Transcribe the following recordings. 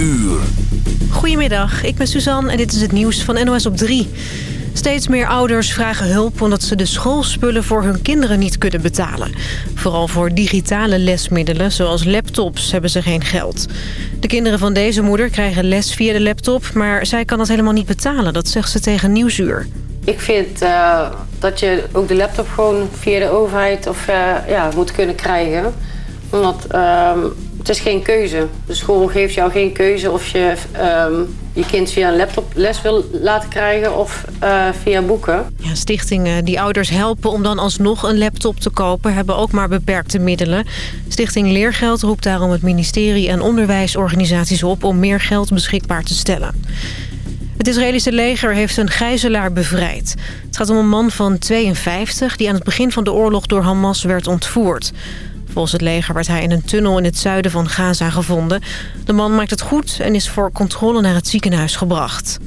uur. Goedemiddag, ik ben Suzanne en dit is het nieuws van NOS op 3. Steeds meer ouders vragen hulp omdat ze de schoolspullen voor hun kinderen niet kunnen betalen. Vooral voor digitale lesmiddelen, zoals laptops, hebben ze geen geld. De kinderen van deze moeder krijgen les via de laptop... maar zij kan dat helemaal niet betalen, dat zegt ze tegen Nieuwsuur. Ik vind uh, dat je ook de laptop gewoon via de overheid of, uh, ja, moet kunnen krijgen. Omdat uh, het is geen keuze. De school geeft jou geen keuze of je um, je kind via een laptop les wil laten krijgen of uh, via boeken. Ja, stichtingen die ouders helpen om dan alsnog een laptop te kopen... hebben ook maar beperkte middelen. Stichting Leergeld roept daarom het ministerie en onderwijsorganisaties op... om meer geld beschikbaar te stellen. Het Israëlische leger heeft een gijzelaar bevrijd. Het gaat om een man van 52 die aan het begin van de oorlog door Hamas werd ontvoerd. Volgens het leger werd hij in een tunnel in het zuiden van Gaza gevonden. De man maakt het goed en is voor controle naar het ziekenhuis gebracht.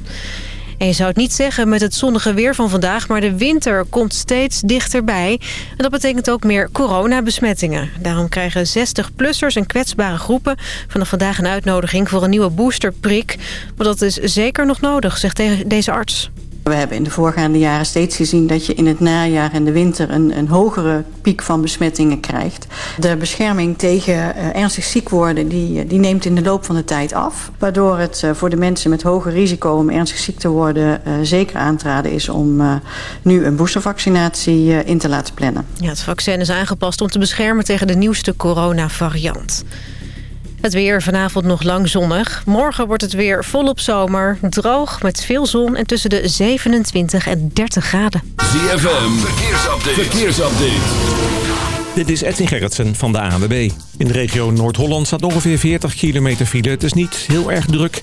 En je zou het niet zeggen met het zonnige weer van vandaag... maar de winter komt steeds dichterbij. En dat betekent ook meer coronabesmettingen. Daarom krijgen 60-plussers en kwetsbare groepen... vanaf vandaag een uitnodiging voor een nieuwe boosterprik. Maar dat is zeker nog nodig, zegt deze arts. We hebben in de voorgaande jaren steeds gezien dat je in het najaar en de winter een, een hogere piek van besmettingen krijgt. De bescherming tegen uh, ernstig ziek worden die, die neemt in de loop van de tijd af. Waardoor het uh, voor de mensen met hoger risico om ernstig ziek te worden zeker aan te raden is om nu een boostervaccinatie in te laten plannen. Ja, het vaccin is aangepast om te beschermen tegen de nieuwste coronavariant. Het weer vanavond nog lang zonnig. Morgen wordt het weer volop zomer. Droog met veel zon en tussen de 27 en 30 graden. ZFM, verkeersupdate. verkeersupdate. Dit is Edwin Gerritsen van de ANWB. In de regio Noord-Holland staat ongeveer 40 kilometer file. Het is niet heel erg druk.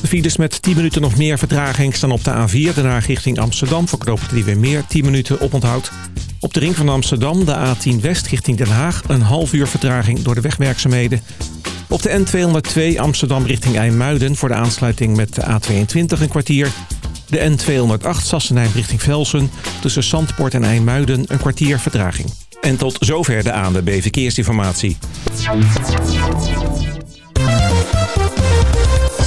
De files met 10 minuten nog meer vertraging staan op de A4. Daarna richting Amsterdam verknoopt die weer meer 10 minuten op onthoud. Op de ring van Amsterdam, de A10 West richting Den Haag... een half uur vertraging door de wegwerkzaamheden. Op de N202 Amsterdam richting IJmuiden voor de aansluiting met de A22 een kwartier. De N208 Sassenheim richting Velsen tussen Zandpoort en IJmuiden een kwartier vertraging. En tot zover de aan de B verkeersinformatie.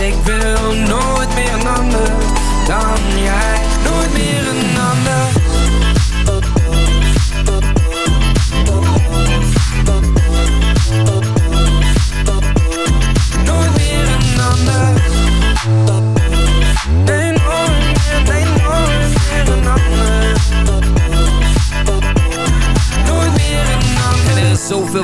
Ik wil nooit meer een Dan jij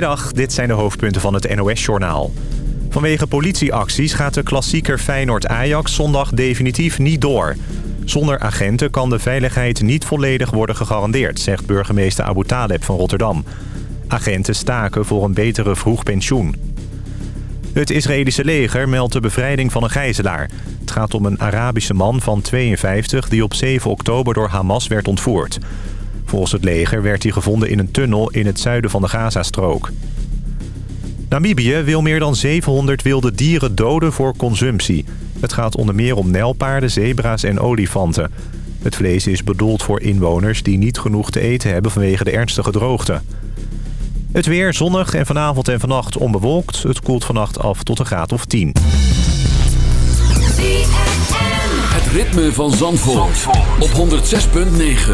Goedemiddag, dit zijn de hoofdpunten van het NOS-journaal. Vanwege politieacties gaat de klassieker Feyenoord-Ajax zondag definitief niet door. Zonder agenten kan de veiligheid niet volledig worden gegarandeerd... zegt burgemeester Abu Taleb van Rotterdam. Agenten staken voor een betere vroeg pensioen. Het Israëlische leger meldt de bevrijding van een gijzelaar. Het gaat om een Arabische man van 52 die op 7 oktober door Hamas werd ontvoerd. Volgens het leger werd hij gevonden in een tunnel in het zuiden van de Gazastrook. Namibië wil meer dan 700 wilde dieren doden voor consumptie. Het gaat onder meer om nijlpaarden, zebra's en olifanten. Het vlees is bedoeld voor inwoners die niet genoeg te eten hebben vanwege de ernstige droogte. Het weer zonnig en vanavond en vannacht onbewolkt. Het koelt vannacht af tot een graad of 10. Het ritme van Zandvoort, op 106.9.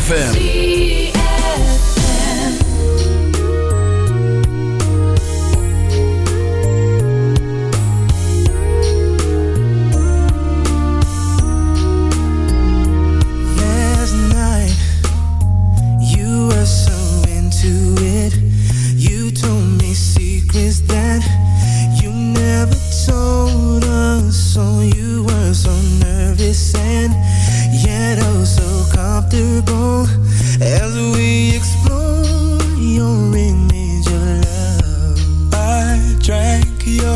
FM. Last night, you were so into it. You told me secrets that you never told. So you were so nervous and yet oh so comfortable as we explore your image of love. I drank your